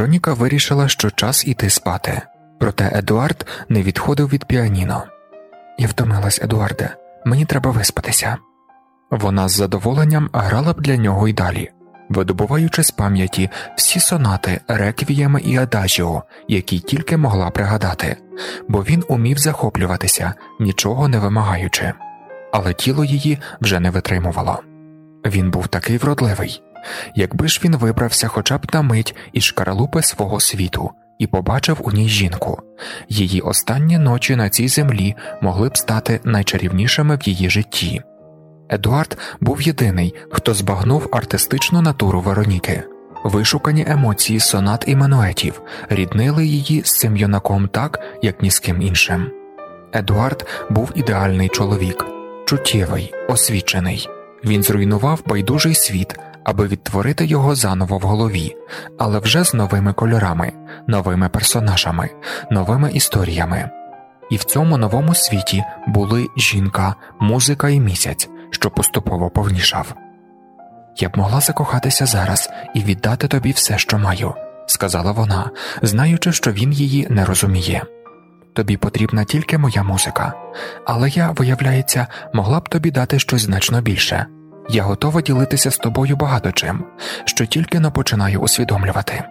Вероніка вирішила, що час іти спати, проте Едуард не відходив від піаніно. Я втомилась, Едуарде, мені треба виспатися. Вона з задоволенням грала б для нього й далі, видобуваючи з пам'яті всі сонати, реквієми і адажіо, які тільки могла пригадати, бо він умів захоплюватися, нічого не вимагаючи, але тіло її вже не витримувало. Він був такий вродливий. Якби ж він вибрався хоча б на мить із шкаралупи свого світу і побачив у ній жінку, її останні ночі на цій землі могли б стати найчарівнішими в її житті. Едуард був єдиний, хто збагнув артистичну натуру Вероніки, вишукані емоції сонат і мануетів, ріднили її з цим юнаком так, як ні з ким іншим. Едуард був ідеальний чоловік, чуттєвий, освічений. Він зруйнував байдужий світ, аби відтворити його заново в голові, але вже з новими кольорами, новими персонажами, новими історіями. І в цьому новому світі були жінка, музика і місяць, що поступово повнішав. Я б могла закохатися зараз і віддати тобі все, що маю, сказала вона, знаючи, що він її не розуміє. Тобі потрібна тільки моя музика, але я, виявляється, могла б тобі дати щось значно більше. Я готова ділитися з тобою багато чим, що тільки не починаю усвідомлювати.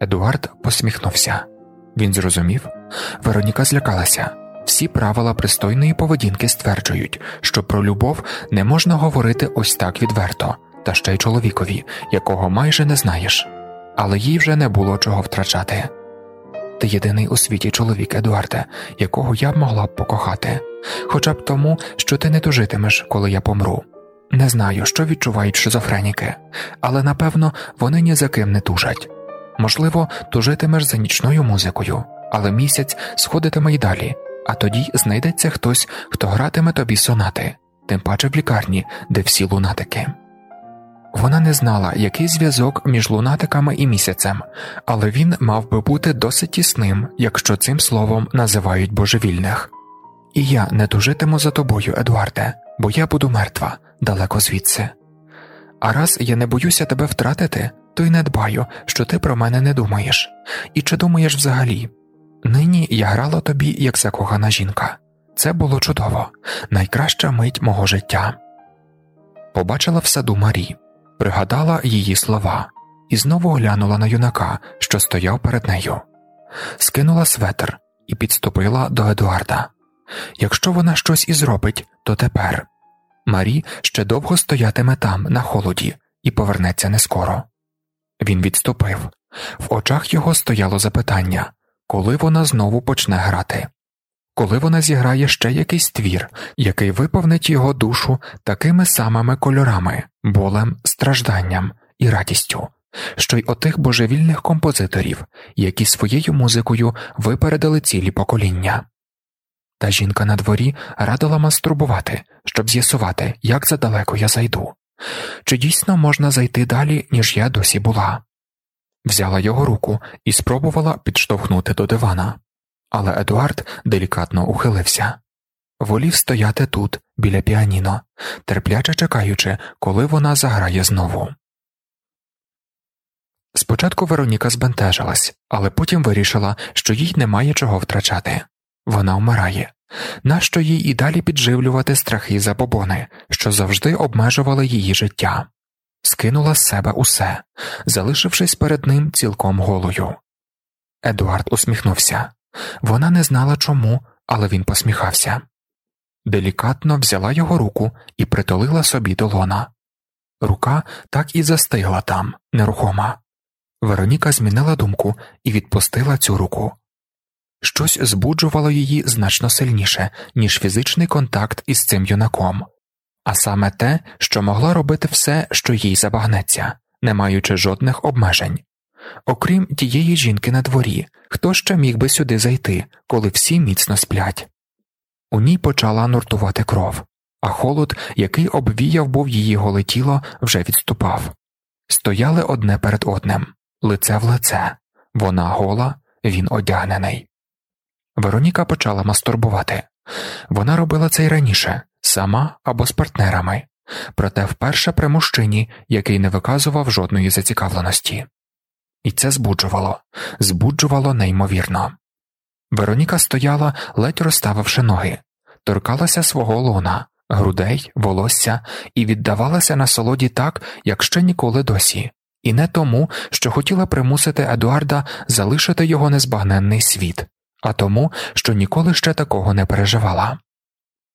Едуард посміхнувся. Він зрозумів, Вероніка злякалася. Всі правила пристойної поведінки стверджують, що про любов не можна говорити ось так відверто, та ще й чоловікові, якого майже не знаєш, але їй вже не було чого втрачати. Ти єдиний у світі чоловік, Едуарде, якого я б могла б покохати, хоча б тому, що ти не тужитимеш, коли я помру. Не знаю, що відчувають шизофреніки, але напевно вони ні за ким не тужать. Можливо, тужитимеш за нічною музикою, але місяць сходитиме й далі, а тоді знайдеться хтось, хто гратиме тобі сонати, тим паче в лікарні, де всі лунатики. Вона не знала, який зв'язок між лунатиками і місяцем, але він мав би бути досить тісним, якщо цим словом називають божевільних. І я не тужитиму за тобою, Едуарде, бо я буду мертва далеко звідси. А раз я не боюся тебе втратити, то й не дбаю, що ти про мене не думаєш, і чи думаєш взагалі? Нині я грала тобі як закохана жінка. Це було чудово, найкраща мить мого життя. Побачила в саду Марі, пригадала її слова і знову глянула на юнака, що стояв перед нею, скинула светр і підступила до Едуарда. Якщо вона щось і зробить, то тепер Марі ще довго стоятиме там, на холоді, і повернеться нескоро. Він відступив. В очах його стояло запитання коли вона знову почне грати, коли вона зіграє ще якийсь твір, який виповнить його душу такими самими кольорами, болем, стражданням і радістю, що й отих божевільних композиторів, які своєю музикою випередили цілі покоління. Та жінка на дворі радила мастурбувати, щоб з'ясувати, як задалеко я зайду, чи дійсно можна зайти далі, ніж я досі була. Взяла його руку і спробувала підштовхнути до дивана, але Едуард делікатно ухилився волів стояти тут, біля піаніно, терпляче чекаючи, коли вона заграє знову. Спочатку Вероніка збентежилась, але потім вирішила, що їй немає чого втрачати. Вона вмирає. Нащо їй і далі підживлювати страхи за побони, що завжди обмежували її життя, скинула з себе усе, залишившись перед ним цілком голою. Едуард усміхнувся. Вона не знала чому, але він посміхався. Делікатно взяла його руку і притулила собі до лона. Рука так і застигла там, нерухома. Вероніка змінила думку і відпустила цю руку щось збуджувало її значно сильніше, ніж фізичний контакт із цим юнаком, а саме те, що могла робити все, що їй забагнеться, не маючи жодних обмежень. Окрім тієї жінки на дворі, хто ще міг би сюди зайти, коли всі міцно сплять? У ній почала нуртувати кров, а холод, який обвіяв був її голе тіло, вже відступав. Стояли одне перед одним, лице в лице, вона гола, він одягнений. Вероніка почала мастурбувати. Вона робила це й раніше, сама або з партнерами, проте вперше при мужчині, який не виказував жодної зацікавленості. І це збуджувало, збуджувало неймовірно. Вероніка стояла, ледь розставивши ноги, торкалася свого лона, грудей, волосся і віддавалася насолоді так, як ще ніколи досі, і не тому, що хотіла примусити Едуарда залишити його незбагненний світ, а тому, що ніколи ще такого не переживала.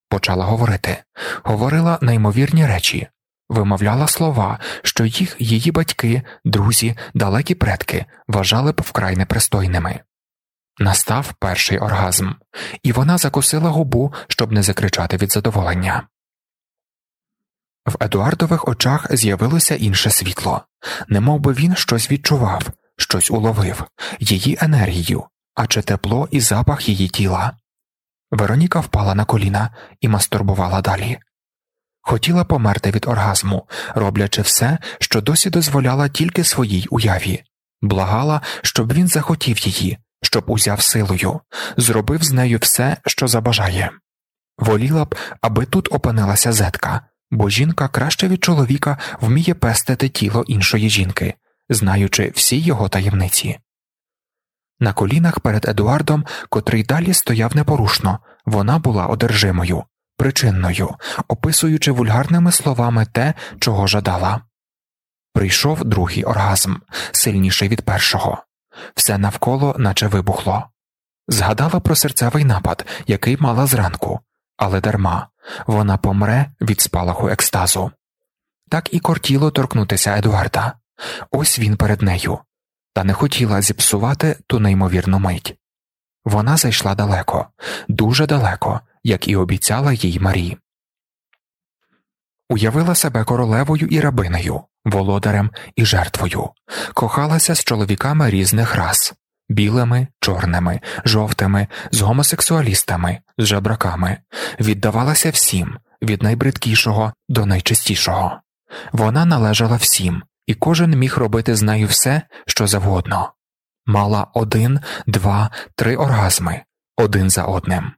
Почала говорити, говорила неймовірні речі, вимовляла слова, що їх її батьки, друзі, далекі предки вважали б вкрай непристойними. Настав перший оргазм, і вона закусила губу, щоб не закричати від задоволення. В Едуардових очах з'явилося інше світло, немов би він щось відчував, щось уловив, її енергію, а чи тепло і запах її тіла. Вероніка впала на коліна і мастурбувала далі. Хотіла померти від оргазму, роблячи все, що досі дозволяла тільки своїй уяві, благала, щоб він захотів її, щоб узяв силою, зробив з нею все, що забажає. Воліла б, аби тут опинилася зетка, бо жінка краще від чоловіка вміє пестити тіло іншої жінки, знаючи всі його таємниці. На колінах перед Едуардом, котрий далі стояв непорушно, вона була одержимою, причинною, описуючи вульгарними словами те, чого жадала. Прийшов другий оргазм, сильніший від першого, все навколо наче вибухло. Згадала про серцевий напад, який мала зранку, але дарма вона помре від спалаху екстазу. Так і кортіло торкнутися Едуарда. Ось він перед нею, та не хотіла зіпсувати ту неймовірну мить. Вона зайшла далеко, дуже далеко, як і обіцяла їй Марі. Уявила себе королевою і рабинею, володарем і жертвою, кохалася з чоловіками різних рас білими, чорними, жовтими, з гомосексуалістами, з жебраками, віддавалася всім, від найбридкішого до найчистішого. Вона належала всім, і кожен міг робити з нею все, що завгодно. Мала один, два, три оргазми один за одним.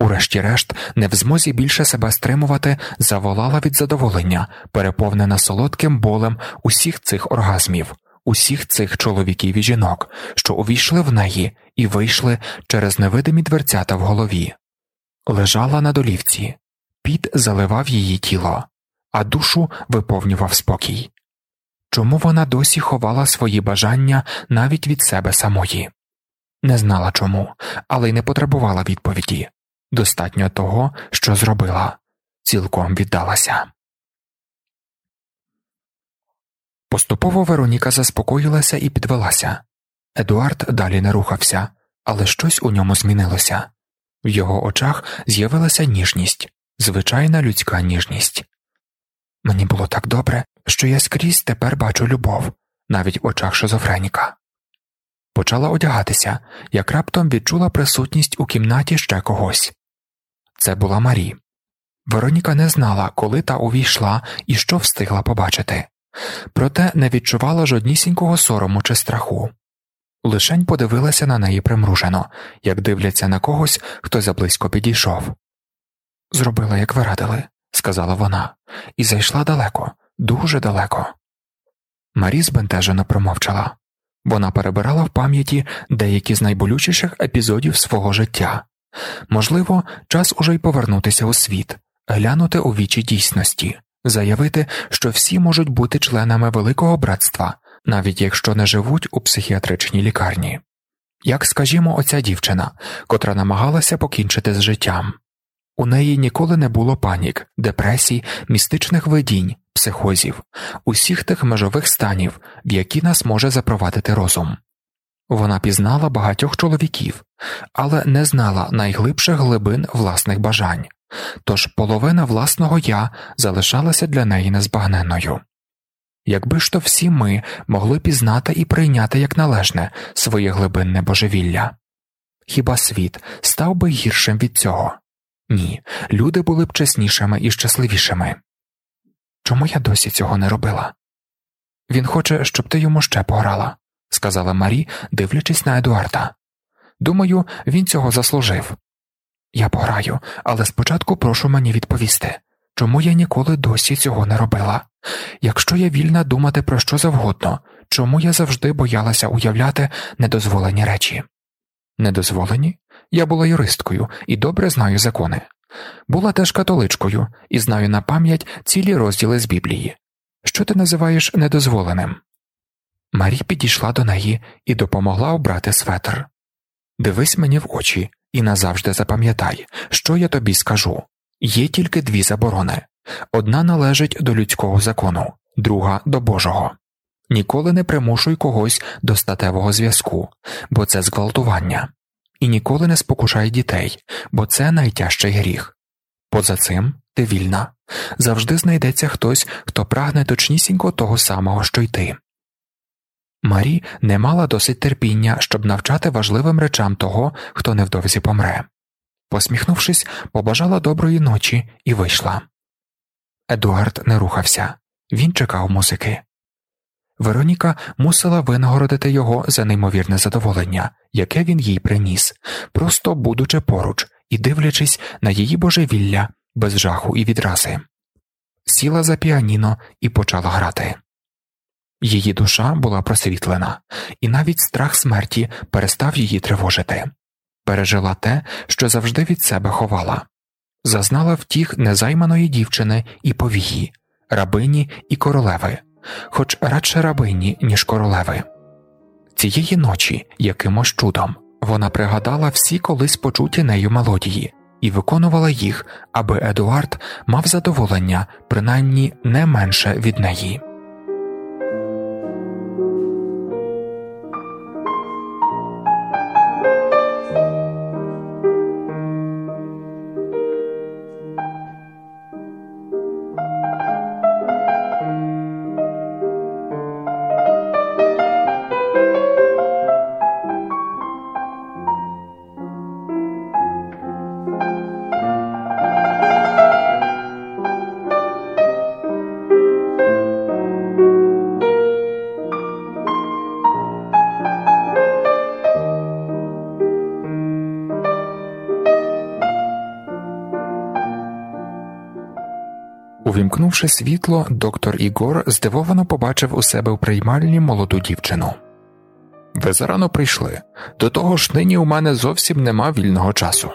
Урешті-решт, не в змозі більше себе стримувати, заволала від задоволення, переповнена солодким болем усіх цих оргазмів, усіх цих чоловіків і жінок, що увійшли в неї і вийшли через невидимі дверцята в голові, лежала на долівці, піт заливав її тіло, а душу виповнював спокій. Чому вона досі ховала свої бажання навіть від себе самої? Не знала чому, але й не потребувала відповіді достатньо того, що зробила, цілком віддалася. Поступово Вероніка заспокоїлася і підвелася. Едуард далі не рухався, але щось у ньому змінилося. В його очах з'явилася ніжність, звичайна людська ніжність. Мені було так добре, що я скрізь тепер бачу любов, навіть в очах шизофреніка. Почала одягатися, як раптом відчула присутність у кімнаті ще когось. Це була Марі. Вероніка не знала, коли та увійшла і що встигла побачити, проте не відчувала жоднісінького сорому чи страху. Лишень подивилася на неї примружено, як дивляться на когось, хто заблизько підійшов. Зробила, як ви радили, сказала вона, і зайшла далеко, дуже далеко. Марі збентежено промовчала вона перебирала в пам'яті деякі з найболючіших епізодів свого життя можливо, час уже й повернутися у світ, глянути у вічі дійсності, заявити, що всі можуть бути членами великого братства, навіть якщо не живуть у психіатричній лікарні. Як скажімо, оця дівчина, котра намагалася покінчити з життям. У неї ніколи не було панік, депресій, містичних видінь, психозів, усіх тих межових станів, в які нас може запровадити розум. Вона пізнала багатьох чоловіків, але не знала найглибших глибин власних бажань, тож половина власного я залишалася для неї незбагненною. Якби ж то всі ми могли пізнати і прийняти як належне своє глибинне божевілля. Хіба світ став би гіршим від цього? Ні, люди були б чеснішими і щасливішими. Чому я досі цього не робила? Він хоче, щоб ти йому ще пограла, сказала Марі, дивлячись на Едуарда. Думаю, він цього заслужив. Я пограю, але спочатку прошу мені відповісти, чому я ніколи досі цього не робила. Якщо я вільна думати про що завгодно, чому я завжди боялася уявляти недозволені речі? Недозволені? Я була юристкою і добре знаю закони. Була теж католичкою і знаю на пам'ять цілі розділи з Біблії. Що ти називаєш недозволеним? Марі підійшла до неї і допомогла обрати светр. Дивись мені в очі і назавжди запам'ятай, що я тобі скажу. Є тільки дві заборони одна належить до людського закону, друга до Божого. Ніколи не примушуй когось до статевого зв'язку, бо це зґвалтування, і ніколи не спокушай дітей, бо це найтяжчий гріх. Поза цим ти вільна, завжди знайдеться хтось, хто прагне точнісінько того самого, що й ти. Марі не мала досить терпіння, щоб навчати важливим речам того, хто невдовзі помре. Посміхнувшись, побажала доброї ночі і вийшла. Едуард не рухався, він чекав музики. Вероніка мусила винагородити його за неймовірне задоволення, яке він їй приніс, просто будучи поруч і дивлячись на її божевілля без жаху і відрази. Сіла за піаніно і почала грати. Її душа була просвітлена, і навіть страх смерті перестав її тривожити, пережила те, що завжди від себе ховала, зазнала втіх незайманої дівчини і повії, рабині і королеви, хоч радше рабині, ніж королеви. Цієї ночі, якимось чудом, вона пригадала всі колись почуті нею мелодії і виконувала їх, аби Едуард мав задоволення, принаймні не менше від неї. Увімкнувши світло, доктор Ігор здивовано побачив у себе в приймальні молоду дівчину. Ви зарано прийшли. До того ж, нині у мене зовсім нема вільного часу.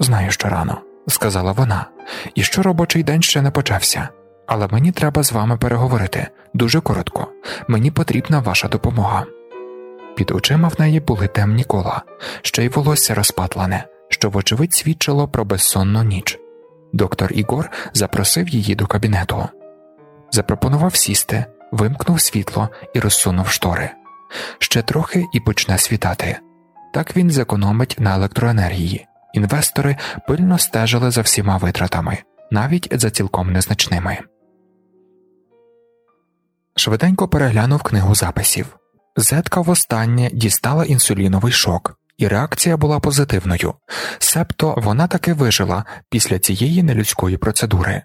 Знаю, що рано, сказала вона, і що робочий день ще не почався, але мені треба з вами переговорити дуже коротко, мені потрібна ваша допомога. Під очима в неї були темні кола, ще й волосся розпатлене, що, вочевидь, свідчило про безсонну ніч. Доктор Ігор запросив її до кабінету, запропонував сісти, вимкнув світло і розсунув штори. Ще трохи і почне світати. Так він зекономить на електроенергії. Інвестори пильно стежили за всіма витратами, навіть за цілком незначними. Швиденько переглянув книгу записів. Зетка востаннє дістала інсуліновий шок, і реакція була позитивною, себто вона таки вижила після цієї нелюдської процедури.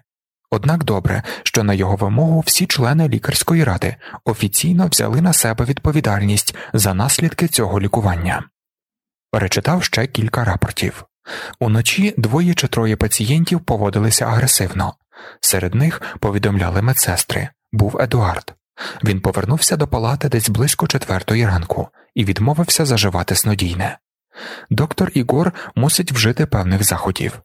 Однак добре, що на його вимогу всі члени лікарської ради офіційно взяли на себе відповідальність за наслідки цього лікування. Перечитав ще кілька рапортів. Уночі двоє чи троє пацієнтів поводилися агресивно, серед них повідомляли медсестри був Едуард. Він повернувся до палати десь близько четвертої ранку і відмовився заживати снодійне. Доктор Ігор мусить вжити певних заходів.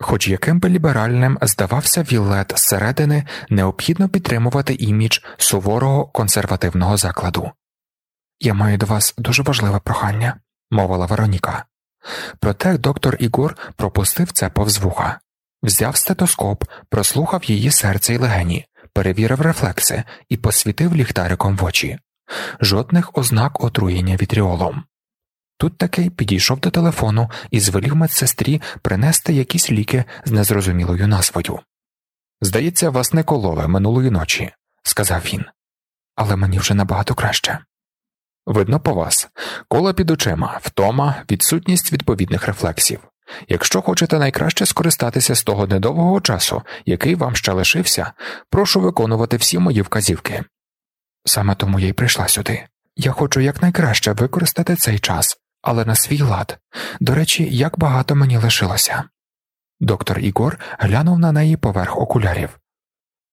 Хоч яким би ліберальним здавався Віллет зсередини, необхідно підтримувати імідж суворого консервативного закладу. Я маю до вас дуже важливе прохання, мовила Вероніка. Проте доктор Ігор пропустив це повз вуха, взяв стетоскоп, прослухав її серце й легені, перевірив рефлекси і посвітив ліхтариком в очі. Жодних ознак отруєння вітріолом. Тут таки підійшов до телефону і звелів медсестрі принести якісь ліки з незрозумілою назвою. Здається, вас не кололи минулої ночі. сказав він, але мені вже набагато краще. Видно по вас, кола під очима, втома, відсутність відповідних рефлексів. Якщо хочете найкраще скористатися з того недовгого часу, який вам ще лишився, прошу виконувати всі мої вказівки. Саме тому я й прийшла сюди. Я хочу якнайкраще використати цей час, але на свій лад. До речі, як багато мені лишилося. Доктор Ігор глянув на неї поверх окулярів.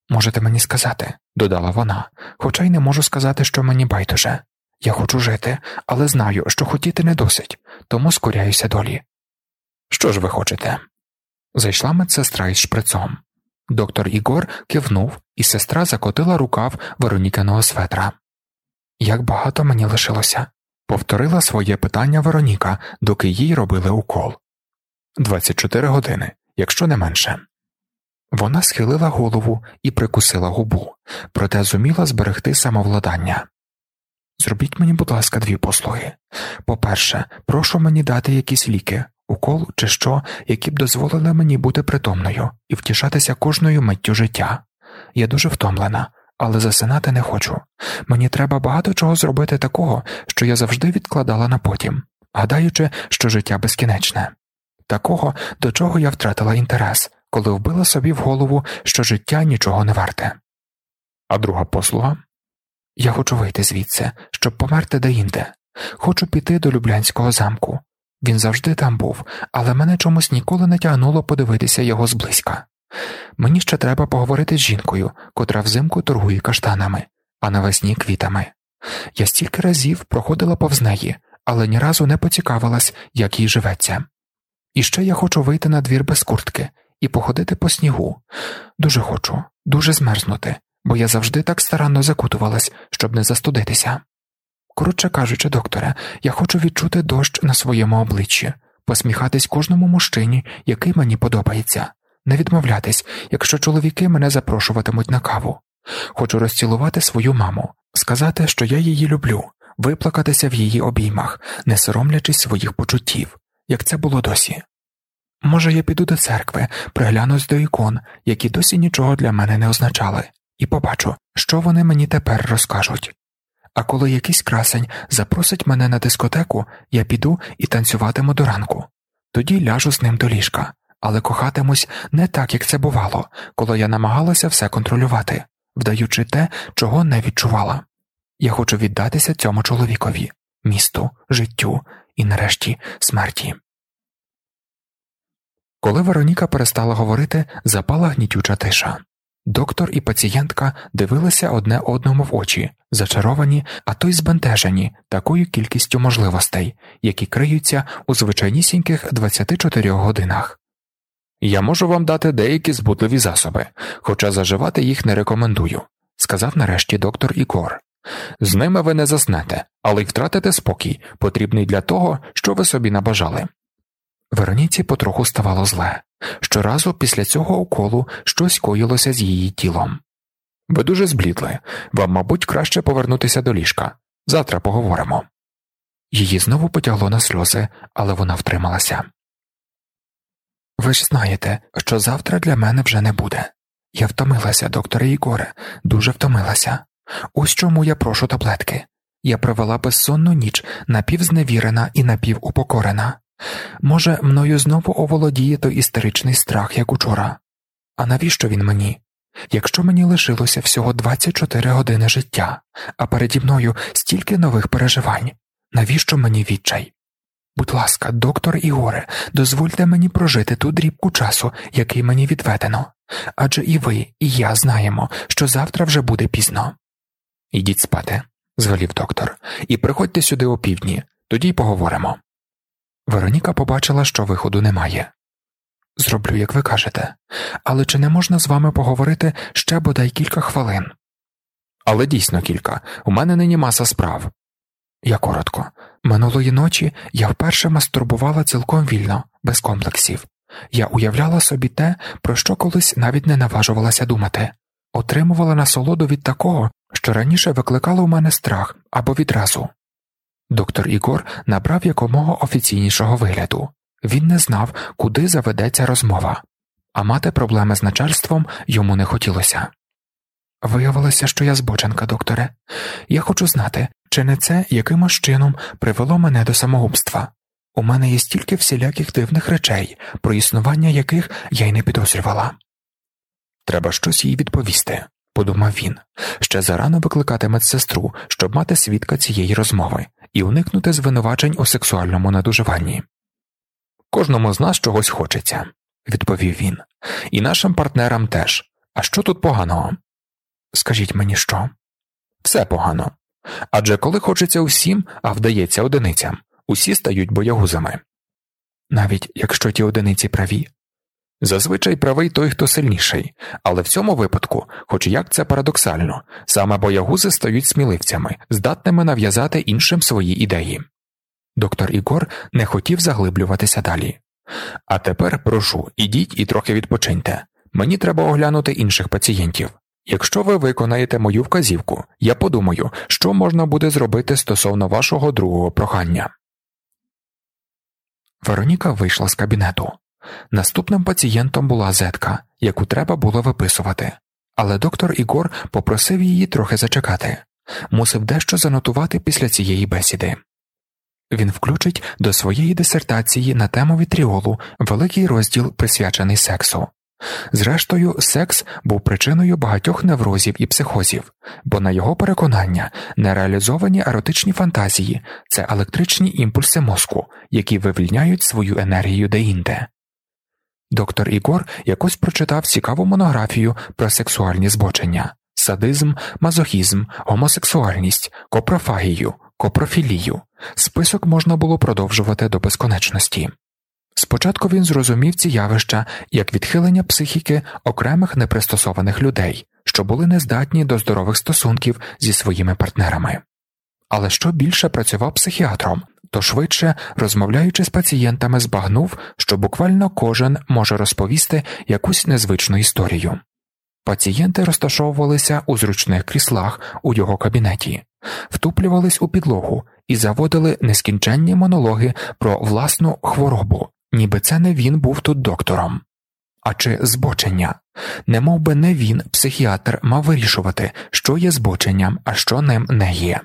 Можете мені сказати, додала вона, хоча й не можу сказати, що мені байдуже. Я хочу жити, але знаю, що хотіти не досить, тому скоряюся долі. Що ж ви хочете? Зайшла медсестра із шприцом. Доктор Ігор кивнув, і сестра закотила рукав Веронікиного светра. Як багато мені лишилося, повторила своє питання Вероніка, доки їй робили укол. 24 години, якщо не менше. Вона схилила голову і прикусила губу, проте зуміла зберегти самовладання. Зробіть мені, будь ласка, дві послуги. По-перше, прошу мені дати якісь ліки, укол чи що, які б дозволили мені бути притомною і втішатися кожною миттю життя. Я дуже втомлена, але засинати не хочу. Мені треба багато чого зробити такого, що я завжди відкладала на потім, гадаючи, що життя безкінечне, такого, до чого я втратила інтерес, коли вбила собі в голову, що життя нічого не варте. А друга послуга я хочу вийти звідси, щоб померти деінде. Хочу піти до Люблянського замку. Він завжди там був, але мене чомусь ніколи не тягнуло подивитися його зблизька. Мені ще треба поговорити з жінкою, котра взимку торгує каштанами, а навесні квітами. Я стільки разів проходила повз неї, але ні разу не поцікавилась, як їй живеться. І ще я хочу вийти на двір без куртки і походити по снігу. Дуже хочу, дуже змерзнути, бо я завжди так старанно закутувалась, щоб не застудитися. Коротше кажучи, докторе, я хочу відчути дощ на своєму обличчі, посміхатись кожному мужчині, який мені подобається, не відмовлятись, якщо чоловіки мене запрошуватимуть на каву. Хочу розцілувати свою маму, сказати, що я її люблю, виплакатися в її обіймах, не соромлячись своїх почуттів, як це було досі. Може, я піду до церкви, приглянусь до ікон, які досі нічого для мене не означали, і побачу, що вони мені тепер розкажуть. А коли якийсь красень запросить мене на дискотеку, я піду і танцюватиму до ранку, тоді ляжу з ним до ліжка, але кохатимусь не так, як це бувало, коли я намагалася все контролювати, вдаючи те, чого не відчувала. Я хочу віддатися цьому чоловікові, місту, життю і, нарешті, смерті. Коли Вероніка перестала говорити, запала гнітюча тиша. Доктор і пацієнтка дивилися одне одному в очі, зачаровані, а то й збентежені такою кількістю можливостей, які криються у звичайнісіньких 24 годинах. Я можу вам дати деякі збутливі засоби, хоча заживати їх не рекомендую, сказав нарешті доктор Ікор. З ними ви не заснете, але й втратите спокій, потрібний для того, що ви собі набажали. Вероніці потроху ставало зле. Щоразу після цього уколу щось коїлося з її тілом. Ви дуже зблідли, вам, мабуть, краще повернутися до ліжка. Завтра поговоримо. Її знову потягло на сльози, але вона втрималася. Ви ж знаєте, що завтра для мене вже не буде. Я втомилася, докторе Ігоре, дуже втомилася. Ось чому я прошу таблетки. Я провела безсонну ніч напівзневірена і напівупокорена. Може, мною знову оволодіє той істеричний страх, як учора. А навіщо він мені? Якщо мені лишилося всього 24 години життя, а переді мною стільки нових переживань, навіщо мені відчай? Будь ласка, доктор Ігоре, дозвольте мені прожити ту дрібку часу, який мені відведено, адже і ви, і я знаємо, що завтра вже буде пізно. Ідіть спати, звелів доктор, і приходьте сюди опівдні, тоді й поговоримо. Вероніка побачила, що виходу немає. Зроблю, як ви кажете, але чи не можна з вами поговорити ще бодай кілька хвилин? Але дійсно кілька. У мене нині маса справ. Я коротко. Минулої ночі я вперше мастурбувала цілком вільно, без комплексів. Я уявляла собі те, про що колись навіть не наважувалася думати, отримувала насолоду від такого, що раніше викликало у мене страх або відразу. Доктор Ігор набрав якомога офіційнішого вигляду він не знав, куди заведеться розмова, а мати проблеми з начальством йому не хотілося. Виявилося, що я збоченка, докторе. Я хочу знати, чи не це якимось чином привело мене до самогубства. У мене є стільки всіляких дивних речей, про існування яких я й не підозрювала. Треба щось їй відповісти, подумав він, ще зарано викликати медсестру, щоб мати свідка цієї розмови і уникнути звинувачень у сексуальному надуживанні. Кожному з нас чогось хочеться, відповів він, і нашим партнерам теж. А що тут поганого? Скажіть мені що? Все погано. Адже коли хочеться усім, а вдається одиницям, усі стають боягузами. Навіть якщо ті одиниці праві. Зазвичай правий той, хто сильніший, але в цьому випадку, хоч як це парадоксально, саме боягузи стають сміливцями, здатними нав'язати іншим свої ідеї. Доктор Ігор не хотів заглиблюватися далі. А тепер прошу, ідіть і трохи відпочиньте. Мені треба оглянути інших пацієнтів. Якщо ви виконаєте мою вказівку, я подумаю, що можна буде зробити стосовно вашого другого прохання. Вероніка вийшла з кабінету. Наступним пацієнтом була зетка, яку треба було виписувати, але доктор Ігор попросив її трохи зачекати, мусив дещо занотувати після цієї бесіди. Він включить до своєї дисертації на тему вітріолу великий розділ присвячений сексу. Зрештою, секс був причиною багатьох неврозів і психозів, бо, на його переконання, нереалізовані еротичні фантазії це електричні імпульси мозку, які вивільняють свою енергію деінде. Доктор Ігор якось прочитав цікаву монографію про сексуальні збочення, садизм, мазохізм, гомосексуальність, копрофагію, копрофілію. Список можна було продовжувати до безконечності. Спочатку він зрозумів ці явища як відхилення психіки окремих непристосованих людей, що були нездатні до здорових стосунків зі своїми партнерами. Але що більше працював психіатром, то швидше, розмовляючи з пацієнтами, збагнув, що буквально кожен може розповісти якусь незвичну історію. Пацієнти розташовувалися у зручних кріслах у його кабінеті, втуплювались у підлогу і заводили нескінченні монологи про власну хворобу, ніби це не він був тут доктором. А чи збочення? Не би не він, психіатр, мав вирішувати, що є збоченням, а що ним не є.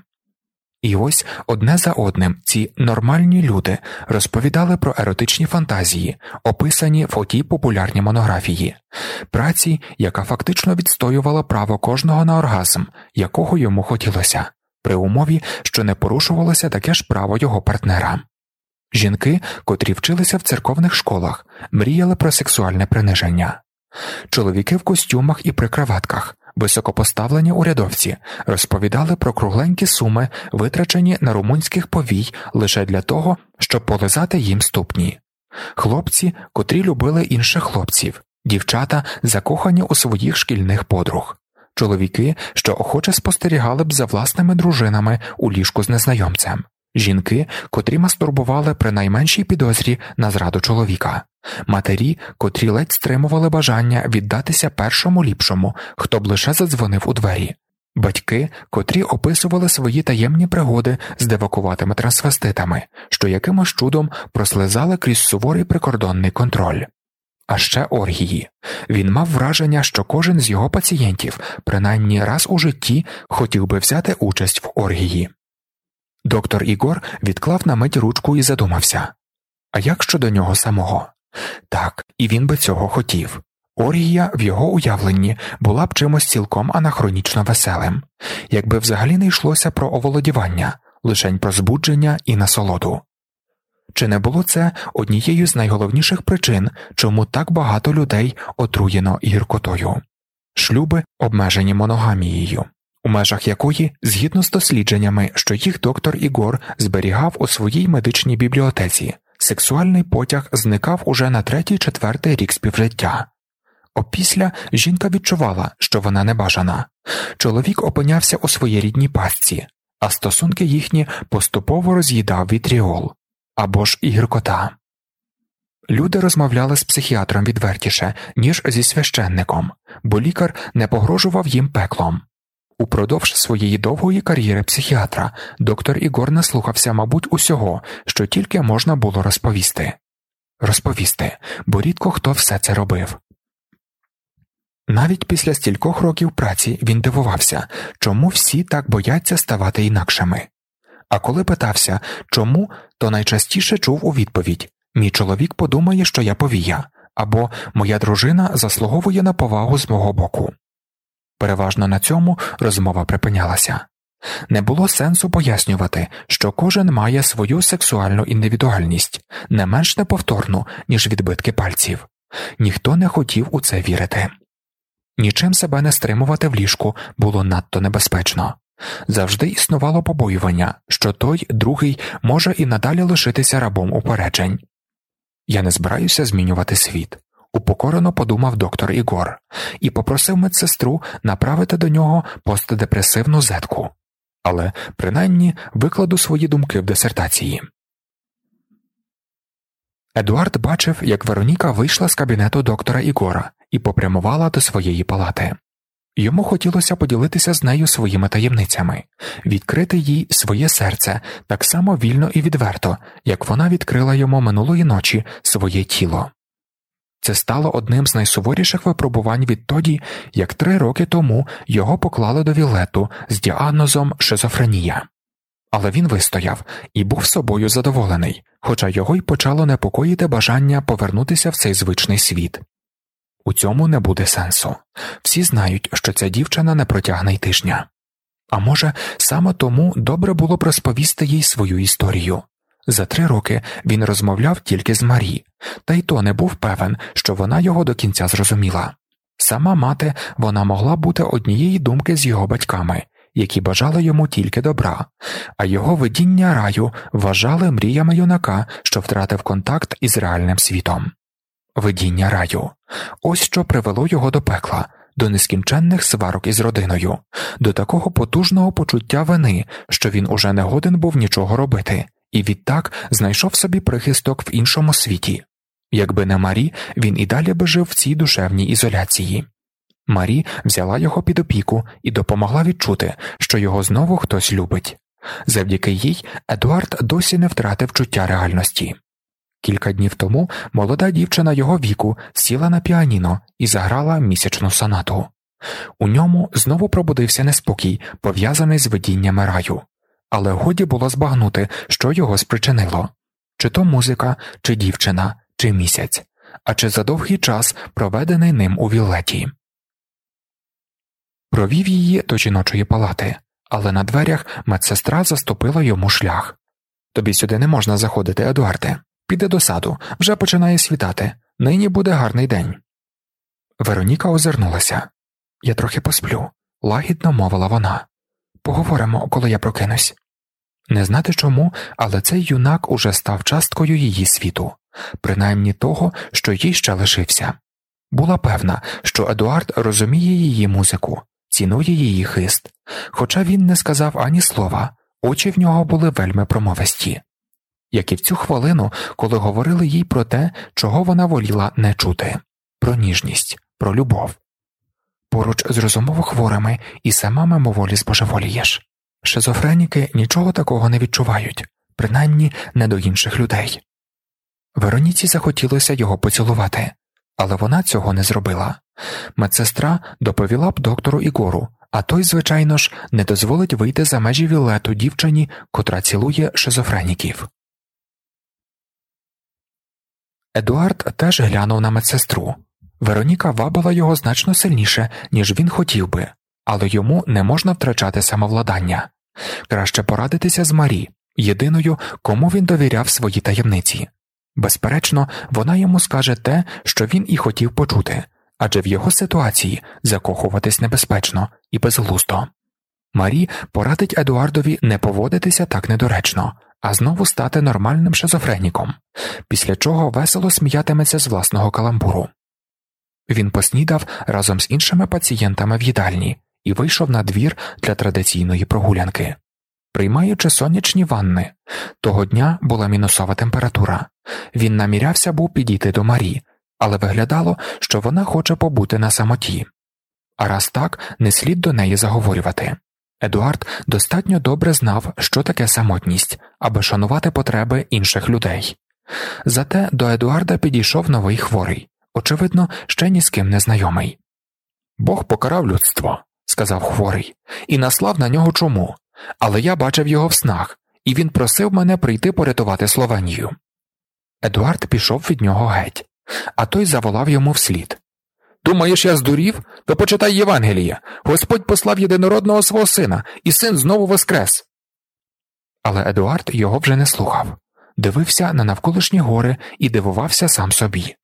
І ось одне за одним ці нормальні люди розповідали про еротичні фантазії, описані в отій популярній монографії, праці, яка фактично відстоювала право кожного на оргазм, якого йому хотілося, при умові, що не порушувалося таке ж право його партнера. Жінки, котрі вчилися в церковних школах, мріяли про сексуальне приниження, чоловіки в костюмах і при краватках, високопоставлені урядовці, розповідали про кругленькі суми, витрачені на румунських повій лише для того, щоб полизати їм ступні, хлопці, котрі любили інших хлопців, дівчата, закохані у своїх шкільних подруг. Чоловіки, що охоче спостерігали б за власними дружинами у ліжку з незнайомцем, жінки, котрі мастурбували при найменшій підозрі на зраду чоловіка, матері, котрі ледь стримували бажання віддатися першому ліпшому, хто б лише задзвонив у двері, батьки, котрі описували свої таємні пригоди з девакуватими трансвеститами, що якимось чудом прослизали крізь суворий прикордонний контроль. А ще оргії. Він мав враження, що кожен з його пацієнтів, принаймні раз у житті, хотів би взяти участь в оргії. Доктор Ігор відклав на мить ручку і задумався а як щодо нього самого? Так, і він би цього хотів. Оргія в його уявленні була б чимось цілком анахронічно веселим, якби взагалі не йшлося про оволодівання, лишень про збудження і насолоду. Чи не було це однією з найголовніших причин, чому так багато людей отруєно гіркотою? Шлюби обмежені моногамією у межах якої, згідно з дослідженнями, що їх доктор Ігор зберігав у своїй медичній бібліотеці, сексуальний потяг зникав уже на третій четвертий рік співжиття. Опісля жінка відчувала, що вона небажана, чоловік опинявся у своїй рідній пастці, а стосунки їхні поступово роз'їдав вітріол або ж гіркота. Люди розмовляли з психіатром відвертіше, ніж зі священником, бо лікар не погрожував їм пеклом. Упродовж своєї довгої кар'єри психіатра доктор Ігор наслухався, мабуть, усього, що тільки можна було розповісти. Розповісти, бо рідко хто все це робив. Навіть після стількох років праці він дивувався, чому всі так бояться ставати інакшими. А коли питався чому, то найчастіше чув у відповідь Мій чоловік подумає, що я повія, або Моя дружина заслуговує на повагу з мого боку. Переважно на цьому розмова припинялася. Не було сенсу пояснювати, що кожен має свою сексуальну індивідуальність, не менш неповторну, ніж відбитки пальців, ніхто не хотів у це вірити. Нічим себе не стримувати в ліжку було надто небезпечно. Завжди існувало побоювання, що той другий може і надалі лишитися рабом упереджень. Я не збираюся змінювати світ, упокорено подумав доктор Ігор і попросив медсестру направити до нього постдепресивну зетку, але принаймні викладу свої думки в дисертації. Едуард бачив, як Вероніка вийшла з кабінету доктора Ігора і попрямувала до своєї палати. Йому хотілося поділитися з нею своїми таємницями, відкрити їй своє серце так само вільно і відверто, як вона відкрила йому минулої ночі своє тіло. Це стало одним з найсуворіших випробувань відтоді, як три роки тому його поклали до вілету з діагнозом шизофренія. Але він вистояв і був собою задоволений, хоча його й почало непокоїти бажання повернутися в цей звичний світ. У цьому не буде сенсу. Всі знають, що ця дівчина не протягне й тижня. А може, саме тому добре було б розповісти їй свою історію. За три роки він розмовляв тільки з Марі, та й то не був певен, що вона його до кінця зрозуміла. Сама мати вона могла бути однієї думки з його батьками, які бажали йому тільки добра, а його видіння раю вважали мріями юнака, що втратив контакт із реальним світом. Видіння раю, ось що привело його до пекла, до нескінченних сварок із родиною, до такого потужного почуття вини, що він уже не годен був нічого робити, і відтак знайшов собі прихисток в іншому світі. Якби не Марі, він і далі би жив в цій душевній ізоляції. Марі взяла його під опіку і допомогла відчути, що його знову хтось любить. Завдяки їй Едуард досі не втратив чуття реальності. Кілька днів тому молода дівчина його віку сіла на піаніно і заграла місячну сонату. У ньому знову пробудився неспокій, пов'язаний з видіннями раю, але годі було збагнути, що його спричинило чи то музика, чи дівчина, чи місяць, а чи за довгий час проведений ним у віллеті. Провів її до жіночої палати, але на дверях медсестра заступила йому шлях. Тобі сюди не можна заходити, Едуарде. Піде до саду, вже починає світати. Нині буде гарний день. Вероніка озирнулася. Я трохи посплю, лагідно мовила вона. Поговоримо, коли я прокинусь. Не знати чому, але цей юнак уже став часткою її світу, принаймні того, що їй ще лишився. Була певна, що Едуард розуміє її музику, цінує її хист, хоча він не сказав ані слова, очі в нього були вельми промовисті як і в цю хвилину, коли говорили їй про те, чого вона воліла не чути про ніжність, про любов. Поруч з розумово хворими і сама мимоволі збожеволієш. Шизофреніки нічого такого не відчувають, принаймні не до інших людей. Вероніці захотілося його поцілувати, але вона цього не зробила. Медсестра доповіла б доктору Ігору, а той, звичайно ж, не дозволить вийти за межі вілету дівчині, котра цілує шизофреніків. Едуард теж глянув на медсестру. Вероніка вабила його значно сильніше, ніж він хотів би, але йому не можна втрачати самовладання. Краще порадитися з Марі, єдиною, кому він довіряв свої таємниці. Безперечно, вона йому скаже те, що він і хотів почути, адже в його ситуації закохуватись небезпечно і безглусто. Марі порадить Едуардові не поводитися так недоречно, а знову стати нормальним шизофреніком, після чого весело сміятиметься з власного каламбуру. Він поснідав разом з іншими пацієнтами в їдальні і вийшов на двір для традиційної прогулянки. Приймаючи сонячні ванни, того дня була мінусова температура. Він намірявся був підійти до Марі, але виглядало, що вона хоче побути на самоті, а раз так не слід до неї заговорювати. Едуард достатньо добре знав, що таке самотність, аби шанувати потреби інших людей. Зате до Едуарда підійшов новий хворий, очевидно, ще ні з ким не знайомий. Бог покарав людство, сказав хворий, і наслав на нього чому. Але я бачив його в снах, і він просив мене прийти порятувати Словенію. Едуард пішов від нього геть, а той заволав йому вслід. Думаєш, я здурів? То почитай Євангелія. Господь послав єдинородного свого сина, і син знову воскрес. Але Едуард його вже не слухав, дивився на навколишні гори і дивувався сам собі.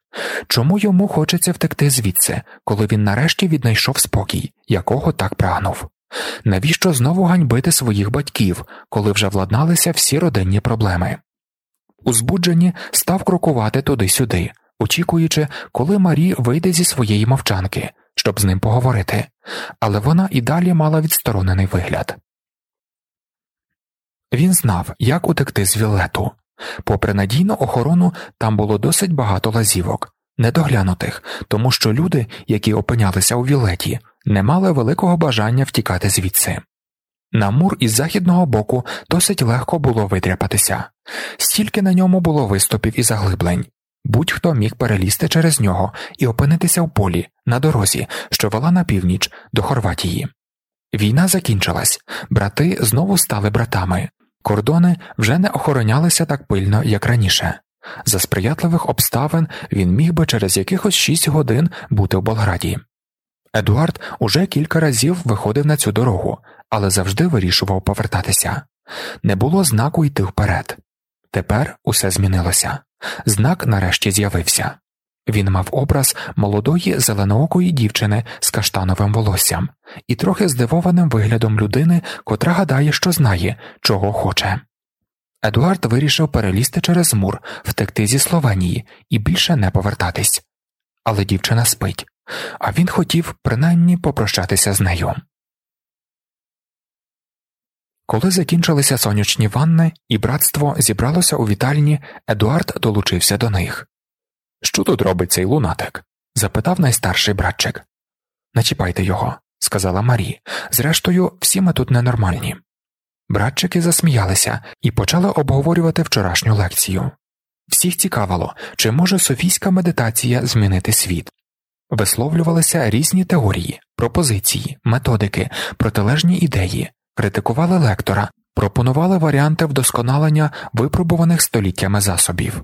Чому йому хочеться втекти звідси, коли він нарешті віднайшов спокій, якого так прагнув? Навіщо знову ганьбити своїх батьків, коли вже владналися всі родинні проблеми? У став крокувати туди-сюди, очікуючи, коли Марі вийде зі своєї мовчанки, щоб з ним поговорити, але вона і далі мала відсторонений вигляд. Він знав, як утекти з Вілету. Попри надійну охорону, там було досить багато лазівок, недоглянутих, тому що люди, які опинялися у Вілеті, не мали великого бажання втікати звідси. На мур із західного боку досить легко було витряпатися, стільки на ньому було виступів і заглиблень, будь-хто міг перелізти через нього і опинитися в полі на дорозі, що вела на північ до Хорватії. Війна закінчилась, брати знову стали братами, кордони вже не охоронялися так пильно, як раніше. За сприятливих обставин він міг би через якихось шість годин бути в Болграді. Едуард уже кілька разів виходив на цю дорогу, але завжди вирішував повертатися. Не було знаку йти вперед. Тепер усе змінилося. Знак нарешті з'явився. Він мав образ молодої зеленоокої дівчини з каштановим волоссям і трохи здивованим виглядом людини, котра гадає, що знає, чого хоче. Едуард вирішив перелізти через мур, втекти зі Словенії і більше не повертатись. Але дівчина спить, а він хотів принаймні попрощатися з нею. Коли закінчилися сонячні ванни і братство зібралося у вітальні, Едуард долучився до них. Що тут робить цей лунатик? запитав найстарший братчик. Начіпайте його, сказала Марі. Зрештою, всі ми тут ненормальні. Братчики засміялися і почали обговорювати вчорашню лекцію. Всіх цікавило, чи може софійська медитація змінити світ. Висловлювалися різні теорії, пропозиції, методики, протилежні ідеї, критикували лектора, пропонували варіанти вдосконалення випробуваних століттями засобів.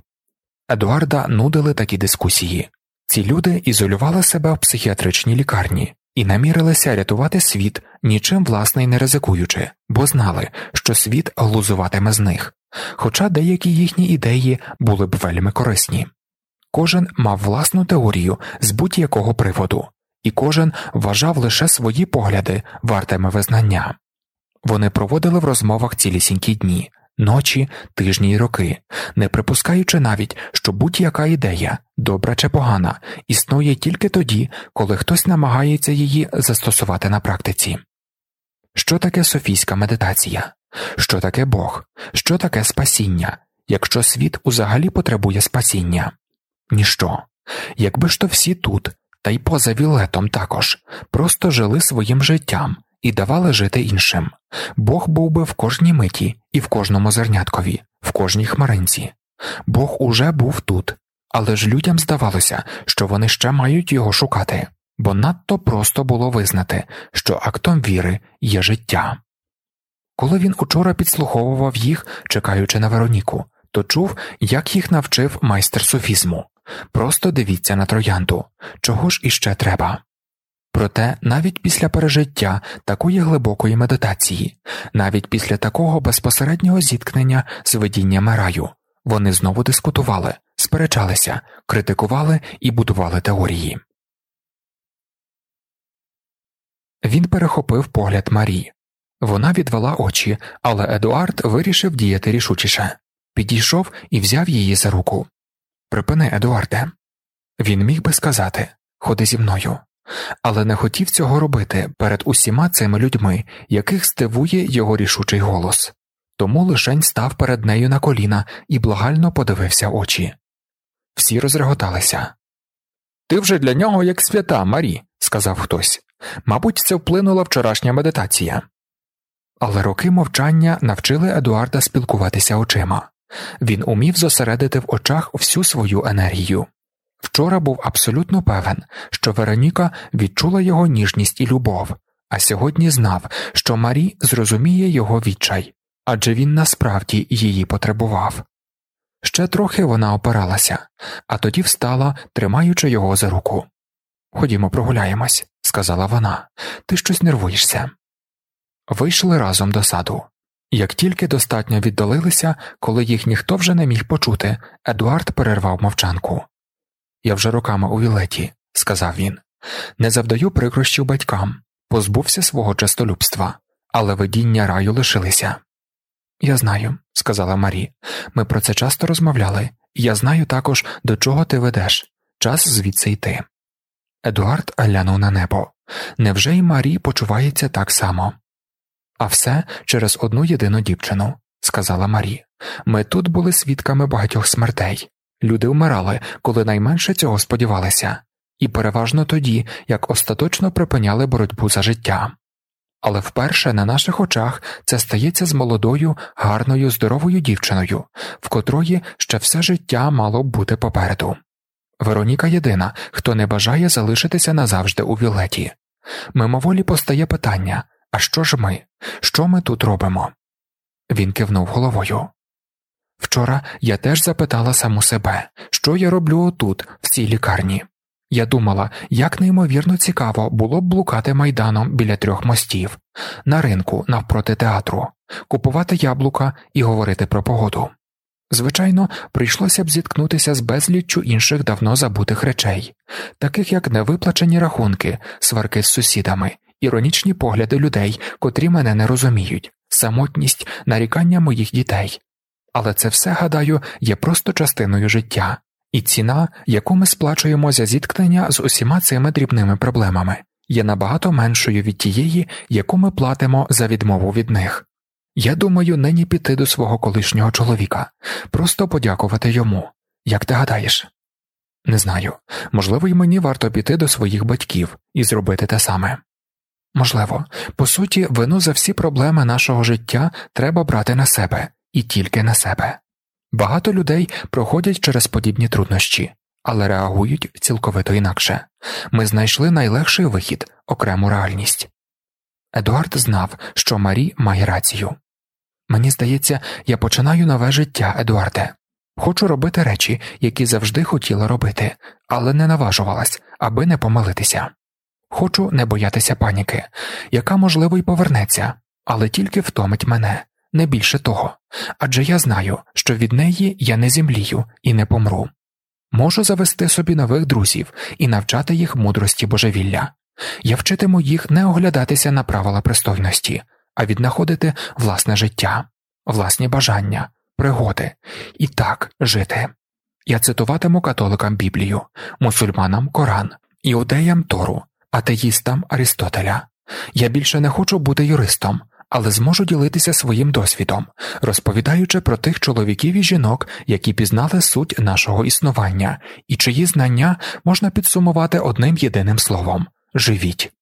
Едуарда нудили такі дискусії. Ці люди ізолювали себе в психіатричній лікарні і намірилися рятувати світ, нічим власне й не ризикуючи, бо знали, що світ глузуватиме з них, хоча деякі їхні ідеї були б вельми корисні. Кожен мав власну теорію з будь-якого приводу, і кожен вважав лише свої погляди вартими визнання. Вони проводили в розмовах цілісінькі дні, ночі, тижні й роки, не припускаючи навіть, що будь-яка ідея, добра чи погана, існує тільки тоді, коли хтось намагається її застосувати на практиці. Що таке софійська медитація? Що таке Бог? Що таке спасіння, якщо світ узагалі потребує спасіння? Ніщо. Якби ж то всі тут, та й поза вілетом також, просто жили своїм життям і давали жити іншим. Бог був би в кожній миті і в кожному зерняткові, в кожній хмаринці. Бог уже був тут, але ж людям здавалося, що вони ще мають його шукати, бо надто просто було визнати, що актом віри є життя. Коли він учора підслуховував їх, чекаючи на Вероніку, то чув, як їх навчив майстер софізму. Просто дивіться на троянду, чого ж іще треба. Проте навіть після пережиття такої глибокої медитації, навіть після такого безпосереднього зіткнення з видіннями раю, вони знову дискутували, сперечалися, критикували і будували теорії. Він перехопив погляд Марі. Вона відвела очі, але Едуард вирішив діяти рішучіше підійшов і взяв її за руку. Припини, Едуарде. Він міг би сказати Ходи зі мною але не хотів цього робити перед усіма цими людьми, яких здивує його рішучий голос, тому лишень став перед нею на коліна і благально подивився очі. Всі розреготалися. Ти вже для нього як свята, Марі, сказав хтось. Мабуть, це вплинула вчорашня медитація. Але роки мовчання навчили Едуарда спілкуватися очима він умів зосередити в очах всю свою енергію. Вчора був абсолютно певен, що Вероніка відчула його ніжність і любов, а сьогодні знав, що Марі зрозуміє його відчай, адже він насправді її потребував. Ще трохи вона опиралася, а тоді встала, тримаючи його за руку. Ходімо, прогуляємось, сказала вона, ти щось нервуєшся. Вийшли разом до саду. Як тільки достатньо віддалилися, коли їх ніхто вже не міг почути, Едуард перервав мовчанку. Я вже роками у Вілеті, сказав він, не завдаю прикрощів батькам, позбувся свого честолюбства, але видіння раю лишилися. Я знаю, сказала Марі, ми про це часто розмовляли, я знаю також, до чого ти ведеш, час звідси йти. Едуард глянув на небо. Невже й Марі почувається так само? А все через одну єдину дівчину, сказала Марі. Ми тут були свідками багатьох смертей. Люди вмирали, коли найменше цього сподівалися, і переважно тоді, як остаточно припиняли боротьбу за життя. Але вперше на наших очах це стається з молодою, гарною, здоровою дівчиною, в котрої ще все життя мало б бути попереду. Вероніка єдина, хто не бажає залишитися назавжди у Вілеті. Мимоволі постає питання а що ж ми? Що ми тут робимо? Він кивнув головою. Вчора я теж запитала саму себе, що я роблю отут, в цій лікарні. Я думала, як неймовірно цікаво було б блукати майданом біля трьох мостів, на ринку навпроти театру, купувати яблука і говорити про погоду. Звичайно, прийшлося б зіткнутися з безліччю інших давно забутих речей, таких як невиплачені рахунки, сварки з сусідами, іронічні погляди людей, котрі мене не розуміють, самотність, нарікання моїх дітей. Але це все, гадаю, є просто частиною життя, і ціна, яку ми сплачуємо за зіткнення з усіма цими дрібними проблемами, є набагато меншою від тієї, яку ми платимо за відмову від них. Я думаю, нині піти до свого колишнього чоловіка, просто подякувати йому. Як ти гадаєш? Не знаю, можливо, й мені варто піти до своїх батьків і зробити те саме. Можливо, по суті, вину за всі проблеми нашого життя треба брати на себе і тільки на себе. Багато людей проходять через подібні труднощі, але реагують цілковито інакше ми знайшли найлегший вихід, окрему реальність. Едуард знав, що Марі має рацію. Мені здається, я починаю нове життя, Едуарде. Хочу робити речі, які завжди хотіла робити, але не наважувалась, аби не помилитися. Хочу не боятися паніки, яка, можливо, й повернеться, але тільки втомить мене, не більше того, адже я знаю, що від неї я не зімлію і не помру. Можу завести собі нових друзів і навчати їх мудрості божевілля. Я вчитиму їх не оглядатися на правила пристойності, а віднаходити власне життя, власні бажання, пригоди і так жити. Я цитуватиму католикам Біблію, мусульманам Коран, іудеям Тору, атеїстам Арістотеля. Я більше не хочу бути юристом, але зможу ділитися своїм досвідом, розповідаючи про тих чоловіків і жінок, які пізнали суть нашого існування, і чиї знання можна підсумувати одним єдиним словом живіть.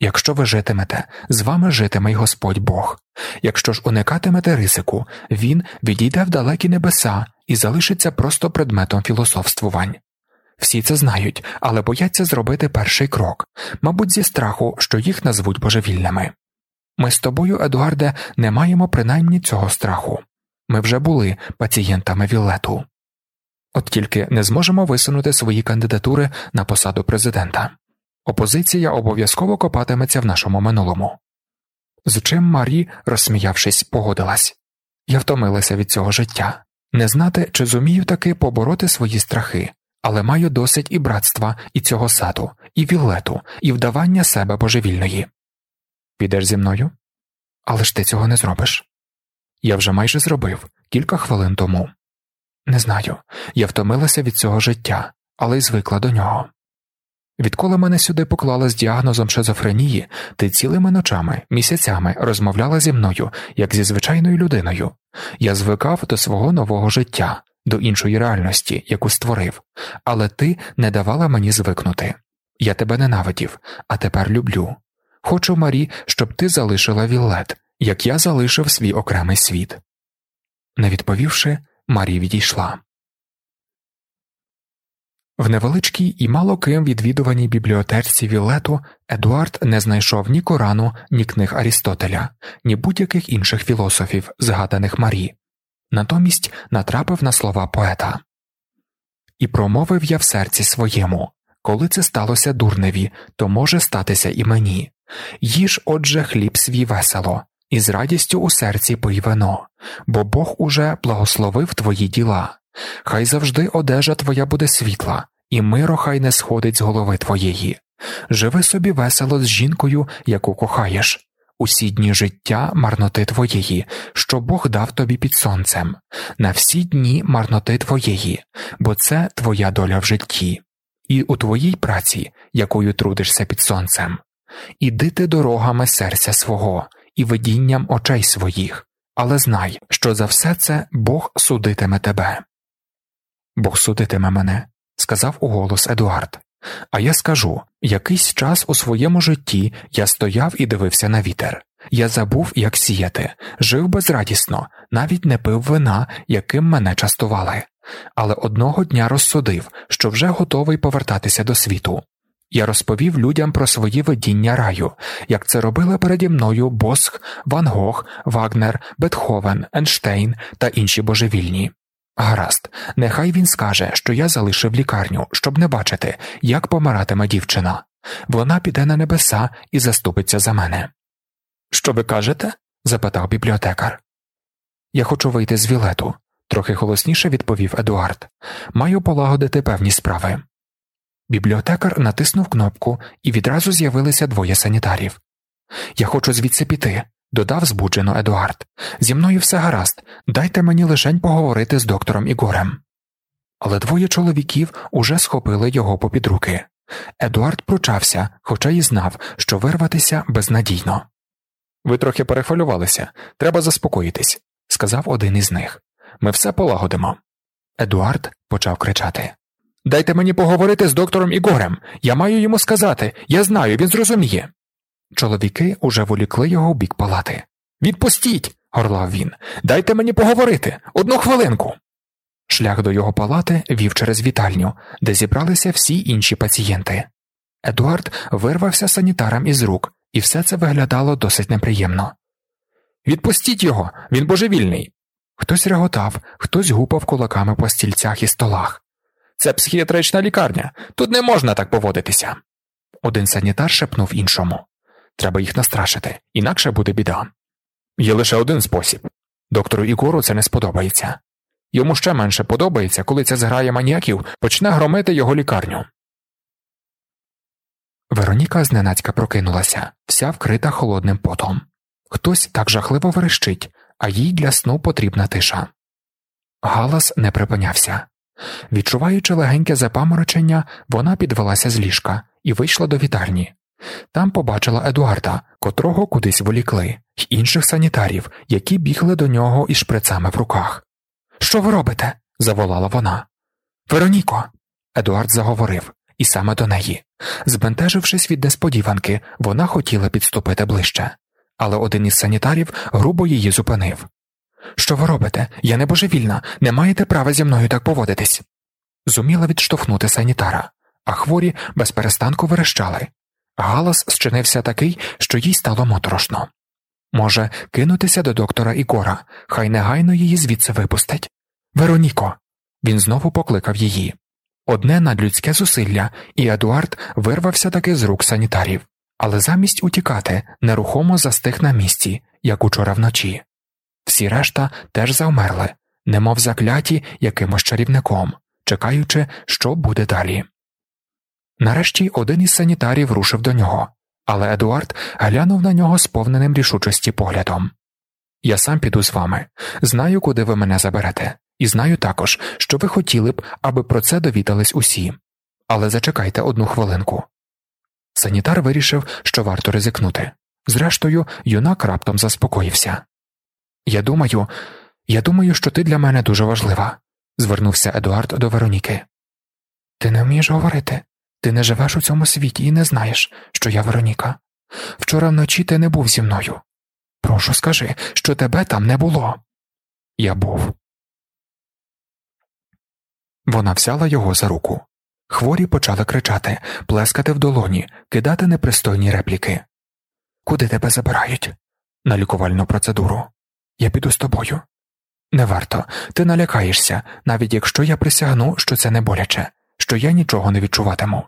Якщо ви житимете, з вами житиме й Господь Бог. Якщо ж уникатимете ризику, він відійде в далекі небеса і залишиться просто предметом філософствувань. Всі це знають, але бояться зробити перший крок, мабуть, зі страху, що їх назвуть божевільними. Ми з тобою, Едуарде, не маємо принаймні цього страху ми вже були пацієнтами Віллету. От тільки не зможемо висунути свої кандидатури на посаду президента. Опозиція обов'язково копатиметься в нашому минулому. З чим Марі, розсміявшись, погодилась я втомилася від цього життя, не знати, чи зумію таки побороти свої страхи, але маю досить і братства, і цього саду, і віллету, і вдавання себе божевільної. Підеш зі мною? Але ж ти цього не зробиш. Я вже майже зробив кілька хвилин тому. Не знаю, я втомилася від цього життя, але й звикла до нього. Відколи мене сюди поклали з діагнозом шизофренії, ти цілими ночами, місяцями розмовляла зі мною, як зі звичайною людиною. Я звикав до свого нового життя, до іншої реальності, яку створив, але ти не давала мені звикнути. Я тебе ненавидів, а тепер люблю. Хочу, Марі, щоб ти залишила Віллет, як я залишив свій окремий світ. Не відповівши, Марі відійшла. В невеличкій і мало ким відвідуваній бібліотечці Вілету Едуард не знайшов ні Корану, ні книг Арістотеля, ні будь-яких інших філософів, згаданих Марі, натомість натрапив на слова поета І промовив я в серці своєму коли це сталося дурневі, то може статися і мені. Їж, отже, хліб свій весело, і з радістю у серці пий вино, бо Бог уже благословив твої діла. Хай завжди одежа твоя буде світла, і миро хай не сходить з голови твоєї. Живи собі весело з жінкою, яку кохаєш. Усі дні життя марноти твоєї, що Бог дав тобі під сонцем, на всі дні марноти твоєї, бо це твоя доля в житті, і у твоїй праці, якою трудишся під сонцем. Іди ти дорогами серця свого і видінням очей своїх, але знай, що за все це Бог судитиме тебе. Бог судитиме мене, сказав уголос Едуард. А я скажу якийсь час у своєму житті я стояв і дивився на вітер. Я забув, як сіяти, жив безрадісно, навіть не пив вина, яким мене частували, але одного дня розсудив, що вже готовий повертатися до світу. Я розповів людям про свої видіння раю, як це робили переді мною Босх, Ван Гог, Вагнер, Бетховен, Енштейн та інші божевільні. Гаразд, нехай він скаже, що я залишив лікарню, щоб не бачити, як помиратиме дівчина. Вона піде на небеса і заступиться за мене. Що ви кажете? запитав бібліотекар. Я хочу вийти з вілету, трохи голосніше відповів Едуард. Маю полагодити певні справи. Бібліотекар натиснув кнопку, і відразу з'явилися двоє санітарів. Я хочу звідси піти, додав збуджено Едуард. Зі мною все гаразд, дайте мені лишень поговорити з доктором Ігорем. Але двоє чоловіків уже схопили його попід руки. Едуард пручався, хоча й знав, що вирватися безнадійно. Ви трохи перехвилювалися, треба заспокоїтись, сказав один із них. Ми все полагодимо. Едуард почав кричати. Дайте мені поговорити з доктором Ігорем. Я маю йому сказати, я знаю, він зрозуміє. Чоловіки уже волікли його в бік палати. Відпустіть, горлав він, дайте мені поговорити одну хвилинку. Шлях до його палати вів через вітальню, де зібралися всі інші пацієнти. Едуард вирвався санітарам із рук, і все це виглядало досить неприємно. Відпустіть його, він божевільний. Хтось реготав, хтось гупав кулаками по стільцях і столах. Це психіатрична лікарня, тут не можна так поводитися. Один санітар шепнув іншому треба їх настрашити, інакше буде біда. Є лише один спосіб доктору Ігору це не сподобається. Йому ще менше подобається, коли ця зграя маніяків почне громити його лікарню. Вероніка зненацька прокинулася, вся вкрита холодним потом. Хтось так жахливо верещить, а їй для сну потрібна тиша. Галас не припинявся. Відчуваючи легеньке запаморочення, вона підвелася з ліжка і вийшла до вітальні. Там побачила Едуарда, котрого кудись волікли, й інших санітарів, які бігли до нього із шприцами в руках. Що ви робите? заволала вона. Вероніко. Едуард заговорив, і саме до неї. Збентежившись від несподіванки, вона хотіла підступити ближче, але один із санітарів грубо її зупинив. Що ви робите? Я не божевільна, не маєте права зі мною так поводитись. Зуміла відштовхнути санітара, а хворі без перестанку верещали. Галас зчинився такий, що їй стало моторошно. Може, кинутися до доктора Ігора, хай негайно її звідси випустить. Вероніко. Він знову покликав її. Одне надлюдське зусилля, і Едуард вирвався таки з рук санітарів, але замість утікати нерухомо застиг на місці, як учора вночі. Всі решта теж завмерли, немов закляті якимось чарівником, чекаючи, що буде далі. Нарешті один із санітарів рушив до нього, але Едуард глянув на нього сповненим рішучості поглядом. Я сам піду з вами, знаю, куди ви мене заберете, і знаю також, що ви хотіли б, аби про це довідались усі. Але зачекайте одну хвилинку. Санітар вирішив, що варто ризикнути. Зрештою, юнак раптом заспокоївся. Я думаю, я думаю, що ти для мене дуже важлива, звернувся Едуард до Вероніки. Ти не вмієш говорити, ти не живеш у цьому світі і не знаєш, що я Вероніка. Вчора вночі ти не був зі мною. Прошу, скажи, що тебе там не було. Я був. Вона взяла його за руку. Хворі почали кричати, плескати в долоні, кидати непристойні репліки. Куди тебе забирають? На лікувальну процедуру. Я піду з тобою. Не варто, ти налякаєшся, навіть якщо я присягну, що це не боляче, що я нічого не відчуватиму,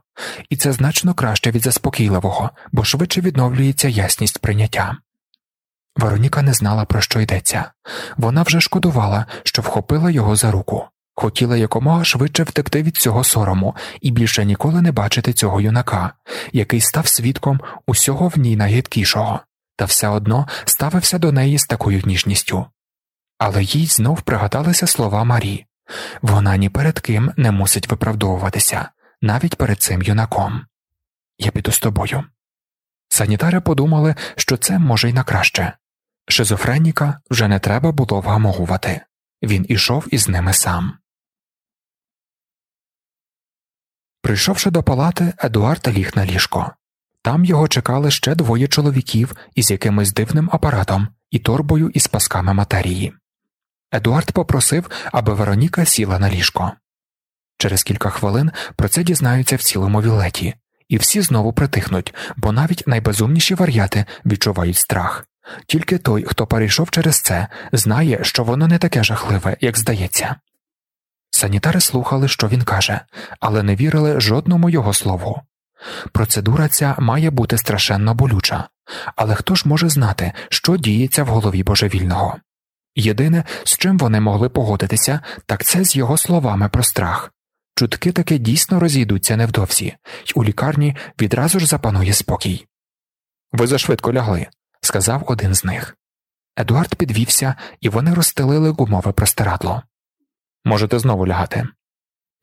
і це значно краще від заспокійливого, бо швидше відновлюється ясність прийняття. Вероніка не знала, про що йдеться вона вже шкодувала, що вхопила його за руку, хотіла якомога швидше втекти від цього сорому і більше ніколи не бачити цього юнака, який став свідком усього в ній найгидкішого, та все одно ставився до неї з такою ніжністю. Але їй знов пригадалися слова Марі вона ні перед ким не мусить виправдовуватися, навіть перед цим юнаком. Я піду з тобою. Санітари подумали, що це може й на краще. Шизофреніка вже не треба було вгамовувати він ішов із ними сам. Прийшовши до палати, Едуард ліг на ліжко. Там його чекали ще двоє чоловіків із якимось дивним апаратом і торбою із пасками матерії. Едуард попросив, аби Вероніка сіла на ліжко. Через кілька хвилин про це дізнаються в цілому вілеті, і всі знову притихнуть, бо навіть найбезумніші вар'яти відчувають страх. Тільки той, хто перейшов через це, знає, що воно не таке жахливе, як здається. Санітари слухали, що він каже, але не вірили жодному його слову. Процедура ця має бути страшенно болюча, але хто ж може знати, що діється в голові божевільного? Єдине, з чим вони могли погодитися, так це з його словами про страх. Чутки таки дійсно розійдуться невдовзі, й у лікарні відразу ж запанує спокій. Ви зашвидко лягли, сказав один з них. Едуард підвівся, і вони розстелили гумове простирадло. Можете знову лягати.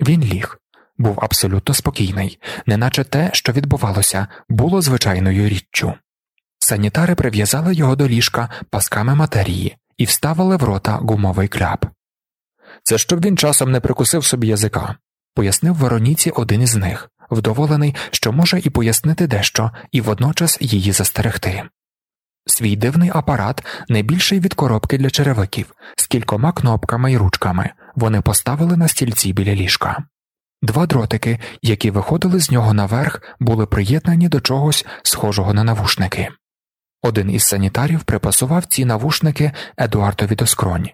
Він ліг, був абсолютно спокійний, неначе те, що відбувалося, було звичайною річчю. Санітари прив'язали його до ліжка пасками матерії і вставили в рота гумовий кляп. Це щоб він часом не прикусив собі язика, пояснив Вероніці один із них, вдоволений, що може і пояснити дещо, і водночас її застерегти. Свій дивний апарат не більший від коробки для черевиків, з кількома кнопками і ручками вони поставили на стільці біля ліжка. Два дротики, які виходили з нього наверх, були приєднані до чогось схожого на навушники. Один із санітарів припасував ці навушники Едуардові до скронь,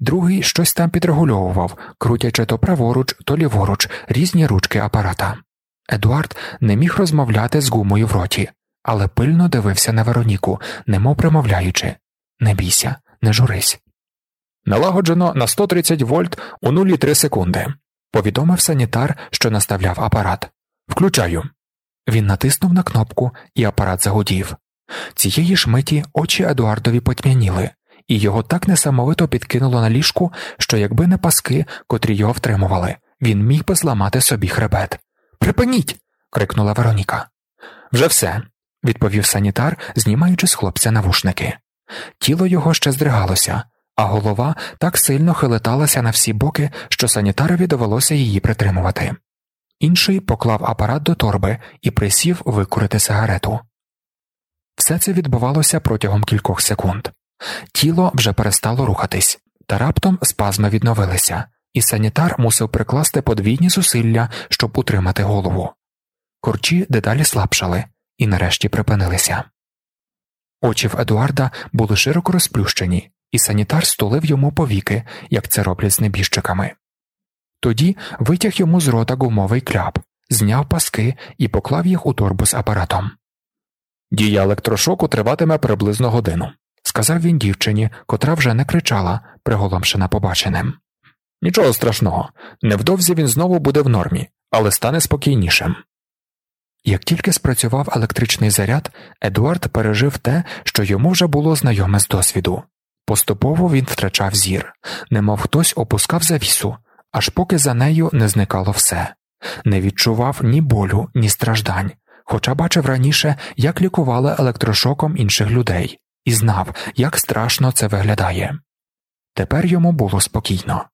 другий щось там підрегульовував, крутячи то праворуч, то ліворуч різні ручки апарата. Едуард не міг розмовляти з гумою в роті, але пильно дивився на Вероніку, немов примовляючи Не бійся, не журись. Налагоджено на 130 вольт у 0,3 секунди, повідомив санітар, що наставляв апарат. Включаю. Він натиснув на кнопку, і апарат загудів. Цієї ж миті очі Едуардові потьмяніли, і його так несамовито підкинуло на ліжку, що, якби не паски, котрі його втримували, він міг би зламати собі хребет. Припиніть. крикнула Вероніка. Вже все, відповів санітар, знімаючи з хлопця навушники. Тіло його ще здригалося, а голова так сильно хилеталася на всі боки, що санітарові довелося її притримувати. Інший поклав апарат до торби і присів викурити сигарету. Все це відбувалося протягом кількох секунд. Тіло вже перестало рухатись, та раптом спазми відновилися, і санітар мусив прикласти подвійні зусилля, щоб утримати голову. Корчі дедалі слабшали і нарешті припинилися. Очі в Едуарда були широко розплющені, і санітар стулив йому повіки, як це роблять з небіжчиками. Тоді витяг йому з рота гумовий кляп, зняв паски і поклав їх у торбу з апаратом. Дія електрошоку триватиме приблизно годину, сказав він дівчині, котра вже не кричала, приголомшена побаченим. Нічого страшного, невдовзі він знову буде в нормі, але стане спокійнішим. Як тільки спрацював електричний заряд, Едуард пережив те, що йому вже було знайоме з досвіду. Поступово він втрачав зір, немов хтось опускав завісу, аж поки за нею не зникало все, не відчував ні болю, ні страждань, хоча бачив раніше, як лікували електрошоком інших людей, і знав, як страшно це виглядає. Тепер йому було спокійно.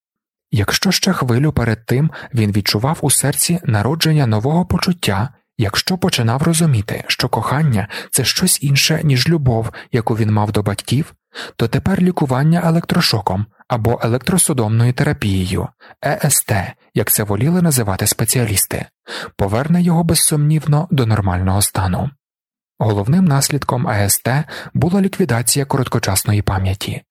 Якщо ще хвилю перед тим він відчував у серці народження нового почуття Якщо починав розуміти, що кохання це щось інше, ніж любов, яку він мав до батьків, то тепер лікування електрошоком або електросудомною терапією, ЕСТ, як це воліли називати спеціалісти, поверне його безсумнівно до нормального стану. Головним наслідком ЕСТ була ліквідація короткочасної пам'яті.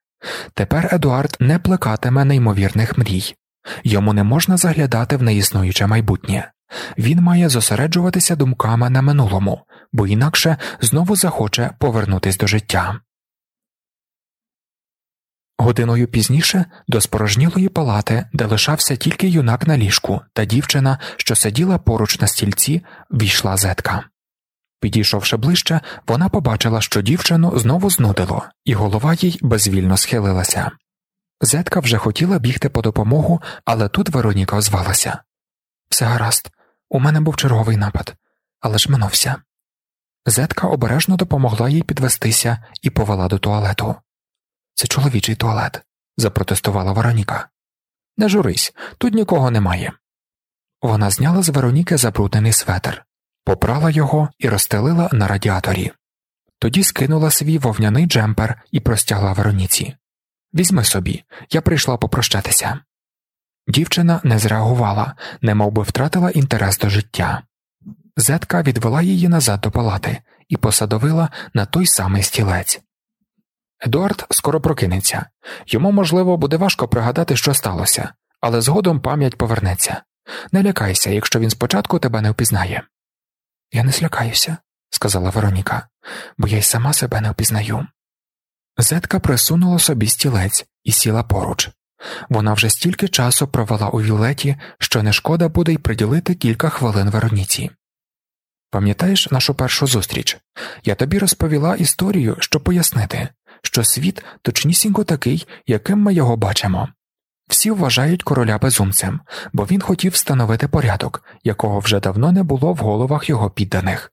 Тепер Едуард не плекатиме неймовірних мрій, йому не можна заглядати в неіснуюче майбутнє. Він має зосереджуватися думками на минулому, бо інакше знову захоче повернутись до життя. Годиною пізніше до спорожнілої палати, де лишався тільки юнак на ліжку та дівчина, що сиділа поруч на стільці, війшла зетка. Підійшовши ближче, вона побачила, що дівчину знову знудило, і голова їй безвільно схилилася. Зетка вже хотіла бігти по допомогу, але тут Вероніка озвалася Все гаразд, у мене був черговий напад, але ж минувся. Зетка обережно допомогла їй підвестися і повела до туалету. Це чоловічий туалет, запротестувала Вероніка. Не журись, тут нікого немає. Вона зняла з Вероніки забруднений светр, попрала його і розстелила на радіаторі. Тоді скинула свій вовняний джемпер і простягла Вероніці. Візьми собі, я прийшла попрощатися. Дівчина не зреагувала, немов би втратила інтерес до життя. Зетка відвела її назад до палати і посадовила на той самий стілець. Едуард скоро прокинеться йому, можливо, буде важко пригадати, що сталося, але згодом пам'ять повернеться. Не лякайся, якщо він спочатку тебе не впізнає. Я не злякаюся, сказала Вероніка, бо я й сама себе не впізнаю. Зетка присунула собі стілець і сіла поруч. Вона вже стільки часу провела у Вілеті, що не шкода буде й приділити кілька хвилин Вероніці. Пам'ятаєш нашу першу зустріч? Я тобі розповіла історію, щоб пояснити, що світ точнісінько такий, яким ми його бачимо. Всі вважають короля безумцем, бо він хотів встановити порядок, якого вже давно не було в головах його підданих.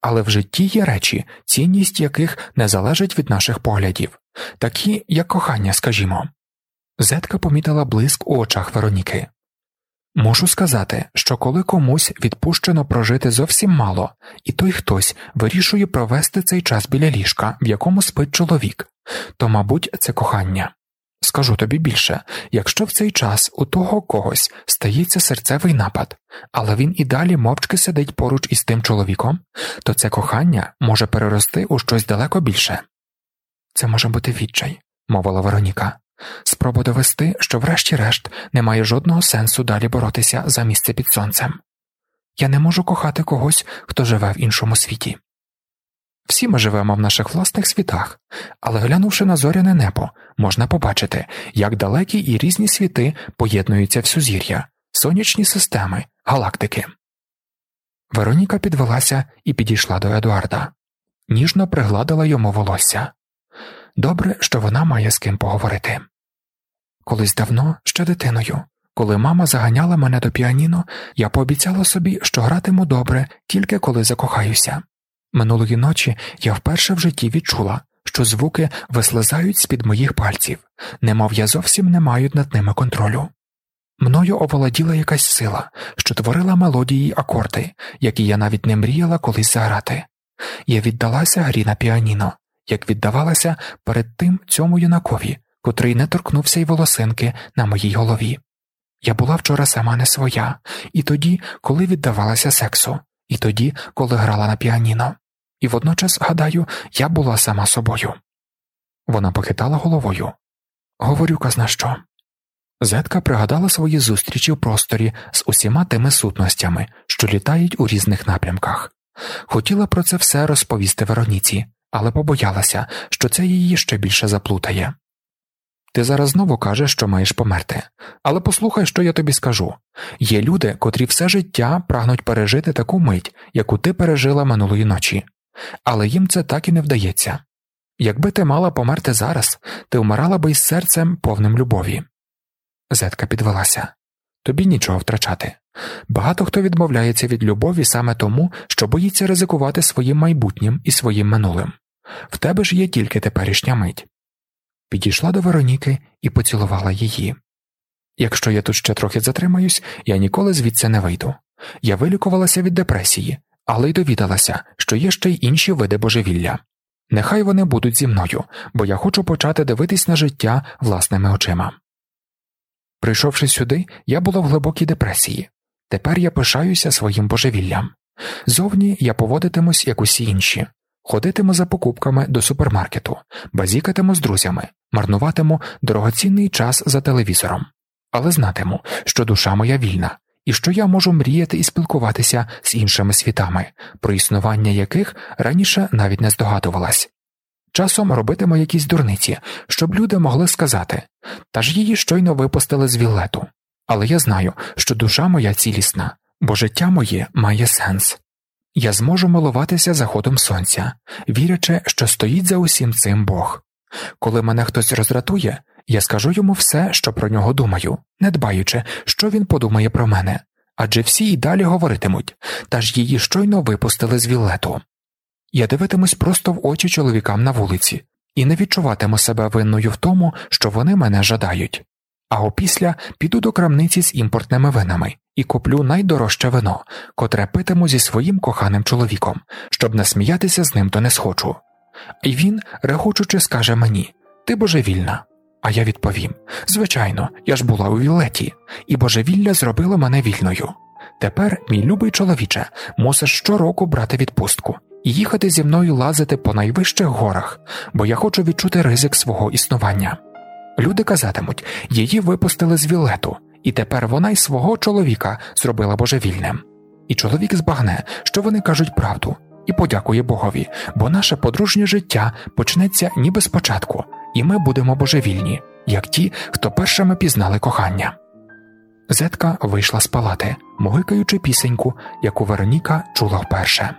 Але в житті є речі, цінність яких не залежить від наших поглядів, такі як кохання, скажімо. Зетка помітила блиск у очах Вероніки. Можу сказати, що коли комусь відпущено прожити зовсім мало, і той хтось вирішує провести цей час біля ліжка, в якому спить чоловік, то, мабуть, це кохання. Скажу тобі більше якщо в цей час у того когось стається серцевий напад, але він і далі мовчки сидить поруч із тим чоловіком, то це кохання може перерости у щось далеко більше. Це може бути відчай, мовила Вероніка. Спроба довести, що, врешті-решт, немає жодного сенсу далі боротися за місце під сонцем. Я не можу кохати когось, хто живе в іншому світі. Всі ми живемо в наших власних світах, але глянувши на зоряне небо, можна побачити, як далекі і різні світи поєднуються в сузір'я, сонячні системи, галактики. Вероніка підвелася і підійшла до Едуарда, ніжно пригладила йому волосся. Добре, що вона має з ким поговорити. Колись давно, ще дитиною, коли мама заганяла мене до піаніно, я пообіцяла собі, що гратиму добре тільки коли закохаюся. Минулої ночі я вперше в житті відчула, що звуки вислизають з під моїх пальців, немов я зовсім не маю над ними контролю. Мною оволоділа якась сила, що творила мелодії й акорди, які я навіть не мріяла колись заграти. Я віддалася грі на піаніно, як віддавалася перед тим цьому юнакові, котрий не торкнувся й волосинки на моїй голові. Я була вчора сама не своя, і тоді, коли віддавалася сексу, і тоді, коли грала на піаніно і водночас, гадаю, я була сама собою. Вона похитала головою. Говорю казна що. Зетка пригадала свої зустрічі в просторі з усіма тими сутностями, що літають у різних напрямках. Хотіла про це все розповісти Вероніці, але побоялася, що це її ще більше заплутає. Ти зараз знову кажеш, що маєш померти, але послухай, що я тобі скажу є люди, котрі все життя прагнуть пережити таку мить, яку ти пережила минулої ночі, але їм це так і не вдається. Якби ти мала померти зараз, ти вмирала би із серцем повним любові. Зетка підвелася тобі нічого втрачати. Багато хто відмовляється від любові саме тому, що боїться ризикувати своїм майбутнім і своїм минулим. В тебе ж є тільки теперішня мить. Підійшла до Вероніки і поцілувала її. Якщо я тут ще трохи затримаюсь, я ніколи звідси не вийду. Я вилікувалася від депресії, але й довідалася, що є ще й інші види божевілля. Нехай вони будуть зі мною, бо я хочу почати дивитись на життя власними очима. Прийшовши сюди, я була в глибокій депресії. Тепер я пишаюся своїм божевіллям. Зовні я поводитимусь, як усі інші, ходитиму за покупками до супермаркету, базікатиму з друзями, марнуватиму дорогоцінний час за телевізором, але знатиму, що душа моя вільна, і що я можу мріяти і спілкуватися з іншими світами, про існування яких раніше навіть не здогадувалась. Часом робитиму якісь дурниці, щоб люди могли сказати та ж її щойно випустили з вілету, але я знаю, що душа моя цілісна, бо життя моє має сенс. Я зможу милуватися заходом сонця, вірячи, що стоїть за усім цим Бог. Коли мене хтось роздратує, я скажу йому все, що про нього думаю, не дбаючи, що він подумає про мене, адже всі й далі говоритимуть, та ж її щойно випустили з вілету. Я дивитимусь просто в очі чоловікам на вулиці і не відчуватиму себе винною в тому, що вони мене жадають, а опісля піду до крамниці з імпортними винами і куплю найдорожче вино, котре питиму зі своїм коханим чоловіком, щоб насміятися з ним то не схочу. І він, регочучи, скаже мені Ти божевільна. А я відповім звичайно, я ж була у Вілеті, і божевілля зробило мене вільною. Тепер, мій любий чоловіче, мусиш щороку брати відпустку і їхати зі мною лазити по найвищих горах, бо я хочу відчути ризик свого існування. Люди казатимуть її випустили з Вілету, і тепер вона й свого чоловіка зробила божевільним. І чоловік збагне, що вони кажуть правду, і подякує Богові, бо наше подружнє життя почнеться ніби спочатку, і ми будемо божевільні, як ті, хто першими пізнали кохання. Зетка вийшла з палати, могикаючи пісеньку, яку Вероніка чула вперше.